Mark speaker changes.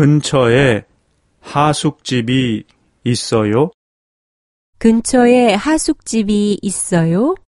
Speaker 1: 근처에 하숙집이 있어요?
Speaker 2: 근처에 하숙집이 있어요?